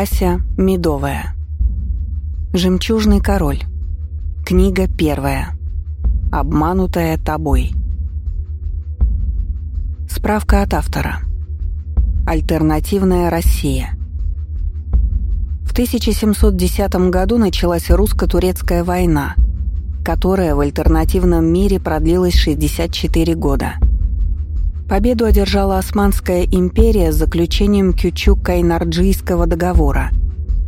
Ася Медовая. Жемчужный король. Книга первая. Обманутая тобой. Справка от автора. Альтернативная Россия. В 1710 году началась русско-турецкая война, которая в альтернативном мире продлилась 64 года. Победу одержала Османская империя с заключением Кючук-Кайнарджийского договора,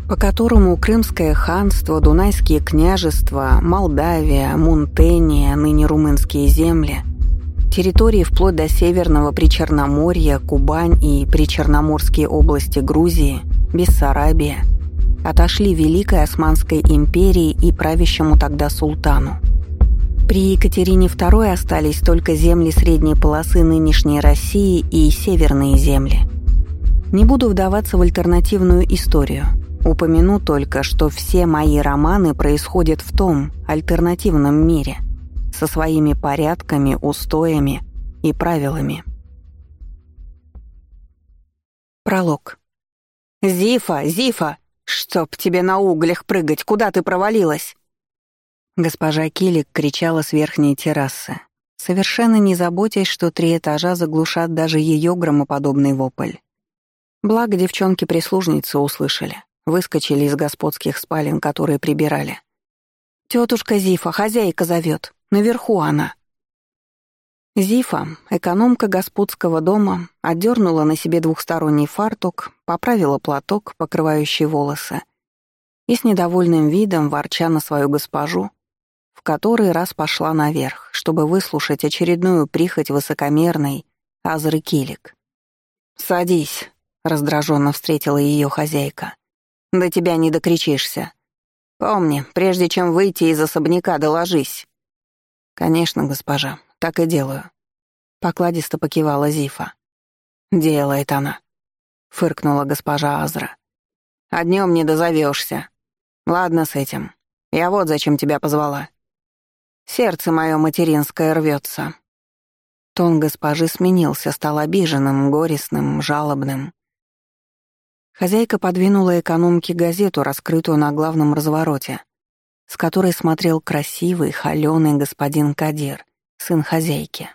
по которому Крымское ханство, Дунайские княжества, Молдавия, Мунтения, ныне румынские земли, территории вплоть до Северного Причерноморья, Кубань и Причерноморские области Грузии, Бессарабия, отошли Великой Османской империи и правящему тогда султану. При Екатерине II остались только земли средней полосы нынешней России и северные земли. Не буду вдаваться в альтернативную историю. Упомяну только, что все мои романы происходят в том альтернативном мире, со своими порядками, устоями и правилами. Пролог. «Зифа, Зифа! Чтоб тебе на углях прыгать, куда ты провалилась?» Госпожа Килик кричала с верхней террасы, совершенно не заботясь, что три этажа заглушат даже ее громоподобный вопль. Благо девчонки-прислужницы услышали, выскочили из господских спален, которые прибирали. «Тетушка Зифа, хозяйка зовет, наверху она». Зифа, экономка господского дома, отдернула на себе двухсторонний фартук, поправила платок, покрывающий волосы, и с недовольным видом, ворча на свою госпожу, в который раз пошла наверх, чтобы выслушать очередную прихоть высокомерной Азры Килик. «Садись», — раздраженно встретила ее хозяйка. «До тебя не докричишься. Помни, прежде чем выйти из особняка, доложись». «Конечно, госпожа, так и делаю», — покладисто покивала Зифа. «Делает она», — фыркнула госпожа Азра. «А днем не дозовешься. Ладно с этим. Я вот зачем тебя позвала. Сердце мое материнское рвется. Тон госпожи сменился, стал обиженным, горестным, жалобным. Хозяйка подвинула экономке газету, раскрытую на главном развороте, с которой смотрел красивый, холёный господин Кадир, сын хозяйки.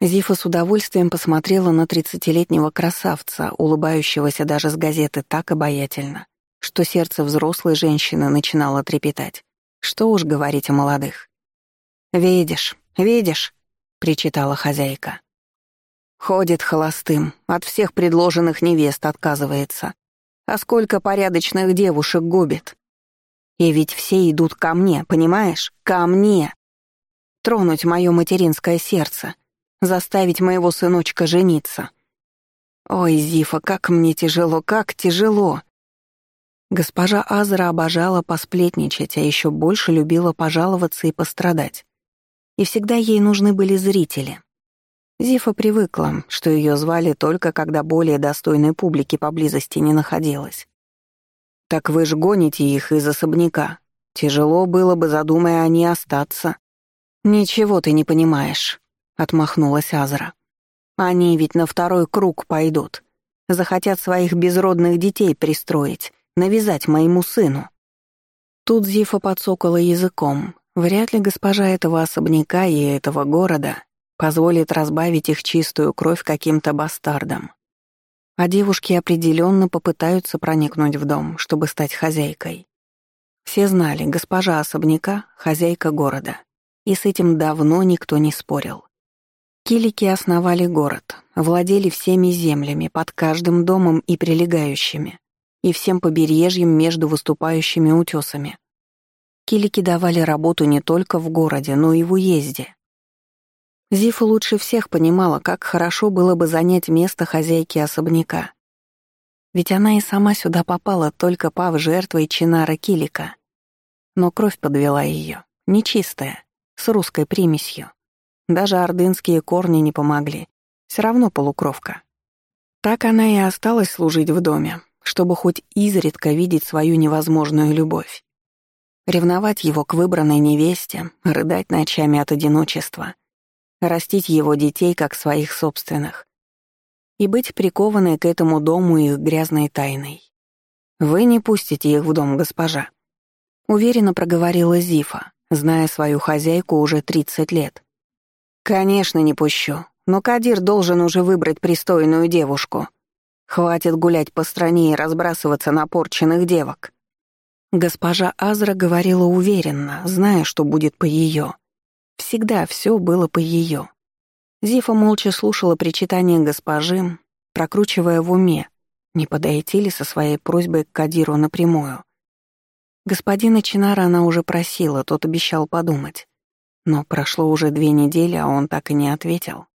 Зифа с удовольствием посмотрела на тридцатилетнего красавца, улыбающегося даже с газеты так обаятельно, что сердце взрослой женщины начинало трепетать. Что уж говорить о молодых. «Видишь, видишь», — причитала хозяйка. «Ходит холостым, от всех предложенных невест отказывается. А сколько порядочных девушек губит. И ведь все идут ко мне, понимаешь? Ко мне. Тронуть мое материнское сердце, заставить моего сыночка жениться. Ой, Зифа, как мне тяжело, как тяжело. Госпожа Азра обожала посплетничать, а еще больше любила пожаловаться и пострадать и всегда ей нужны были зрители. Зифа привыкла, что ее звали только когда более достойной публики поблизости не находилось. «Так вы ж гоните их из особняка. Тяжело было бы, задумая они, остаться». «Ничего ты не понимаешь», — отмахнулась Азра. «Они ведь на второй круг пойдут. Захотят своих безродных детей пристроить, навязать моему сыну». Тут Зифа подсокала языком, Вряд ли госпожа этого особняка и этого города позволит разбавить их чистую кровь каким-то бастардом. А девушки определенно попытаются проникнуть в дом, чтобы стать хозяйкой. Все знали, госпожа особняка — хозяйка города. И с этим давно никто не спорил. Килики основали город, владели всеми землями под каждым домом и прилегающими, и всем побережьем между выступающими утесами. Килики давали работу не только в городе, но и в уезде. Зифа лучше всех понимала, как хорошо было бы занять место хозяйки особняка. Ведь она и сама сюда попала, только пав жертвой Чинара Килика. Но кровь подвела ее, нечистая, с русской примесью. Даже ордынские корни не помогли. Все равно полукровка. Так она и осталась служить в доме, чтобы хоть изредка видеть свою невозможную любовь ревновать его к выбранной невесте, рыдать ночами от одиночества, растить его детей как своих собственных и быть прикованной к этому дому их грязной тайной. «Вы не пустите их в дом, госпожа», — уверенно проговорила Зифа, зная свою хозяйку уже 30 лет. «Конечно, не пущу, но Кадир должен уже выбрать пристойную девушку. Хватит гулять по стране и разбрасываться на порченных девок». Госпожа Азра говорила уверенно, зная, что будет по ее. Всегда все было по ее. Зифа молча слушала причитания госпожи, прокручивая в уме, не подойти ли со своей просьбой к Кадиру напрямую. Господина Чинара она уже просила, тот обещал подумать. Но прошло уже две недели, а он так и не ответил.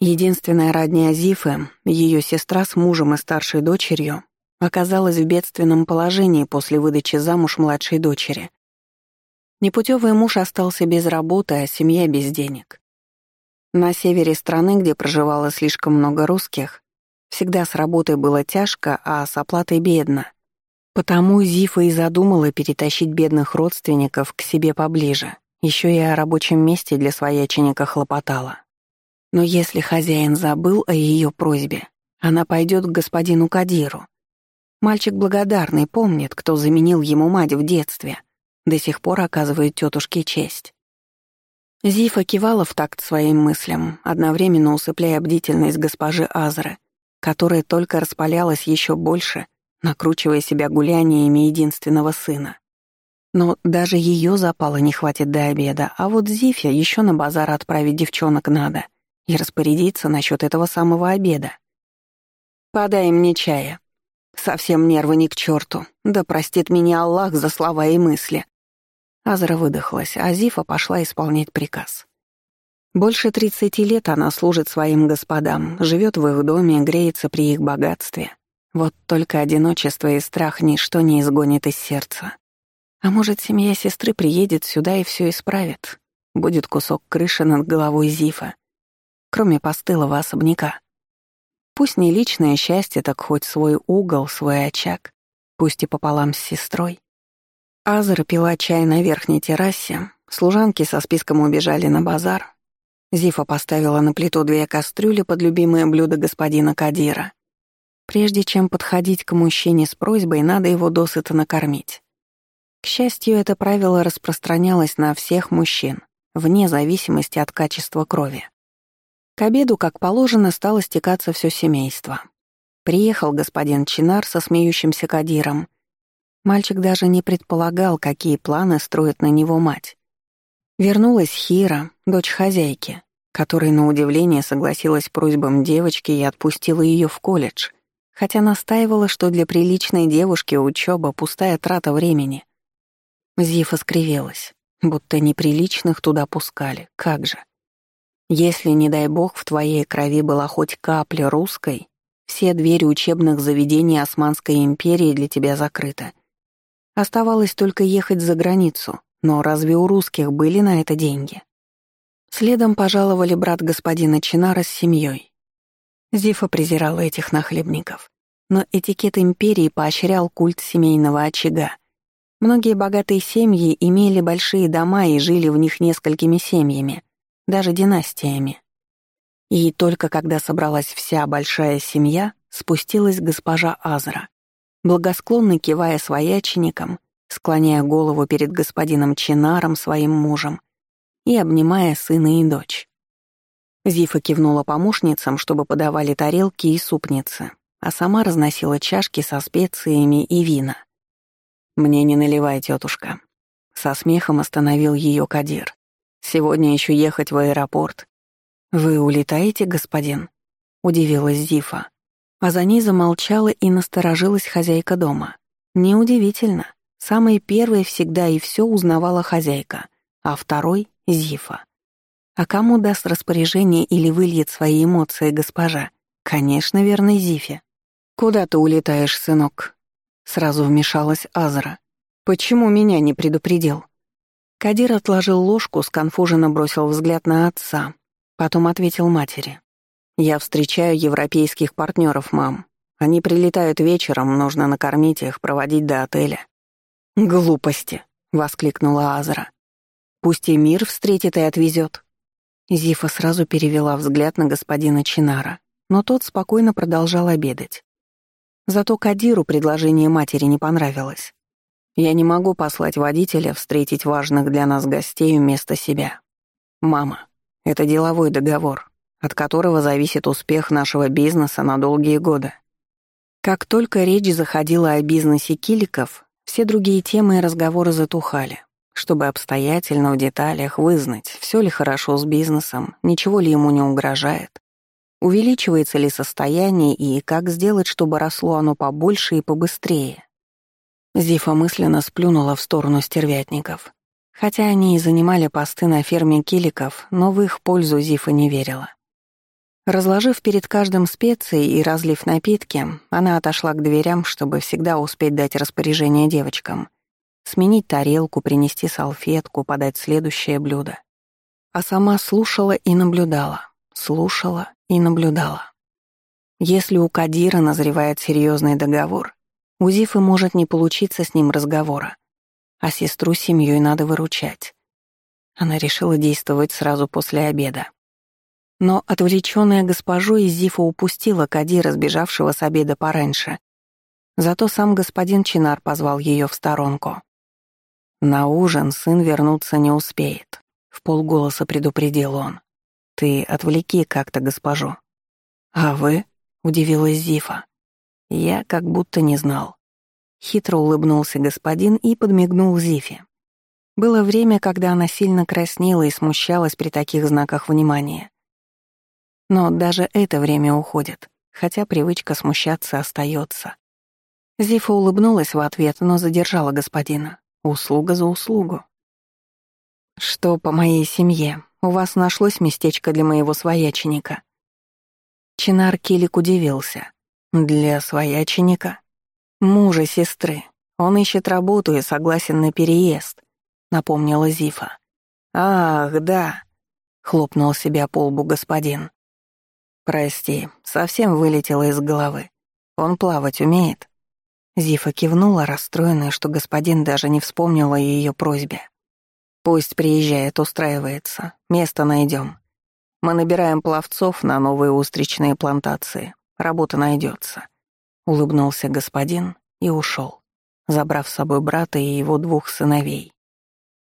Единственная родня Зифы, ее сестра с мужем и старшей дочерью, оказалась в бедственном положении после выдачи замуж младшей дочери. Непутевый муж остался без работы, а семья без денег. На севере страны, где проживало слишком много русских, всегда с работой было тяжко, а с оплатой бедно. Потому Зифа и задумала перетащить бедных родственников к себе поближе, еще и о рабочем месте для свояченика хлопотала. Но если хозяин забыл о ее просьбе, она пойдет к господину Кадиру. Мальчик благодарный, помнит, кто заменил ему мать в детстве, до сих пор оказывает тетушке честь. Зифа кивала в такт своим мыслям, одновременно усыпляя бдительность госпожи Азры, которая только распалялась еще больше, накручивая себя гуляниями единственного сына. Но даже ее запала не хватит до обеда, а вот Зифе еще на базар отправить девчонок надо и распорядиться насчет этого самого обеда. «Подай мне чая. Совсем нервы ни к черту. Да простит меня Аллах за слова и мысли. Азра выдохлась, а Зифа пошла исполнять приказ. Больше тридцати лет она служит своим господам, живет в их доме, греется при их богатстве. Вот только одиночество и страх ничто не изгонит из сердца. А может, семья сестры приедет сюда и все исправит? Будет кусок крыши над головой Зифа, кроме постылого особняка. Пусть не личное счастье, так хоть свой угол, свой очаг, пусть и пополам с сестрой. Азра пила чай на верхней террасе, служанки со списком убежали на базар. Зифа поставила на плиту две кастрюли под любимое блюдо господина Кадира. Прежде чем подходить к мужчине с просьбой, надо его досыта накормить. К счастью, это правило распространялось на всех мужчин, вне зависимости от качества крови. К обеду, как положено, стало стекаться все семейство. Приехал господин Чинар со смеющимся Кадиром — Мальчик даже не предполагал, какие планы строит на него мать. Вернулась Хира, дочь хозяйки, которая, на удивление, согласилась просьбам девочки и отпустила ее в колледж, хотя настаивала, что для приличной девушки учеба — пустая трата времени. Зифа скривилась, будто неприличных туда пускали. Как же? Если, не дай бог, в твоей крови была хоть капля русской, все двери учебных заведений Османской империи для тебя закрыты — Оставалось только ехать за границу, но разве у русских были на это деньги? Следом пожаловали брат господина Чинара с семьей. Зифа презирала этих нахлебников. Но этикет империи поощрял культ семейного очага. Многие богатые семьи имели большие дома и жили в них несколькими семьями, даже династиями. И только когда собралась вся большая семья, спустилась госпожа Азра благосклонно кивая свояченикам, склоняя голову перед господином Чинаром, своим мужем, и обнимая сына и дочь. Зифа кивнула помощницам, чтобы подавали тарелки и супницы, а сама разносила чашки со специями и вина. «Мне не наливай, тетушка. Со смехом остановил ее Кадир. «Сегодня еще ехать в аэропорт». «Вы улетаете, господин?» — удивилась Зифа. А за ней замолчала и насторожилась хозяйка дома. Неудивительно. Самой первой всегда и все узнавала хозяйка, а второй — Зифа. А кому даст распоряжение или выльет свои эмоции госпожа? Конечно, верной Зифе. «Куда ты улетаешь, сынок?» Сразу вмешалась Азра. «Почему меня не предупредил?» Кадир отложил ложку, сконфуженно бросил взгляд на отца, потом ответил матери. Я встречаю европейских партнеров, мам. Они прилетают вечером, нужно накормить их, проводить до отеля. Глупости, воскликнула Азра. Пусть и мир встретит и отвезет. Зифа сразу перевела взгляд на господина Чинара, но тот спокойно продолжал обедать. Зато Кадиру предложение матери не понравилось. Я не могу послать водителя встретить важных для нас гостей вместо себя. Мама, это деловой договор, от которого зависит успех нашего бизнеса на долгие годы. Как только речь заходила о бизнесе Киликов, все другие темы и разговоры затухали, чтобы обстоятельно в деталях вызнать, все ли хорошо с бизнесом, ничего ли ему не угрожает, увеличивается ли состояние и как сделать, чтобы росло оно побольше и побыстрее. Зифа мысленно сплюнула в сторону стервятников. Хотя они и занимали посты на ферме киликов, но в их пользу Зифа не верила. Разложив перед каждым специи и разлив напитки, она отошла к дверям, чтобы всегда успеть дать распоряжение девочкам. Сменить тарелку, принести салфетку, подать следующее блюдо. А сама слушала и наблюдала, слушала и наблюдала. Если у Кадира назревает серьезный договор, у Зифы может не получиться с ним разговора, а сестру семьей надо выручать. Она решила действовать сразу после обеда. Но отвлечённая госпожой Зифа упустила Кадира, сбежавшего с обеда пораньше. Зато сам господин Чинар позвал её в сторонку. «На ужин сын вернуться не успеет», — в полголоса предупредил он. «Ты отвлеки как-то госпожу». «А вы?» — удивилась Зифа. Я как будто не знал. Хитро улыбнулся господин и подмигнул Зифе. Было время, когда она сильно краснела и смущалась при таких знаках внимания. Но даже это время уходит, хотя привычка смущаться остается. Зифа улыбнулась в ответ, но задержала господина. Услуга за услугу. «Что по моей семье? У вас нашлось местечко для моего свояченика?» Чинар Килик удивился. Для свояченика? Мужа сестры. Он ищет работу и согласен на переезд, напомнила Зифа. Ах, да, хлопнул себя по лбу господин. Прости, совсем вылетело из головы. Он плавать умеет? Зифа кивнула, расстроенная, что господин даже не вспомнил о ее просьбе. Пусть приезжает, устраивается. Место найдем. Мы набираем пловцов на новые устричные плантации. Работа найдется. Улыбнулся господин и ушел, забрав с собой брата и его двух сыновей.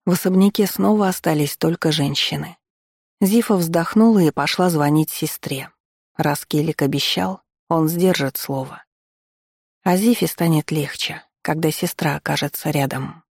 В особняке снова остались только женщины. Зифа вздохнула и пошла звонить сестре. Раз Келик обещал, он сдержит слово. А Зифе станет легче, когда сестра окажется рядом.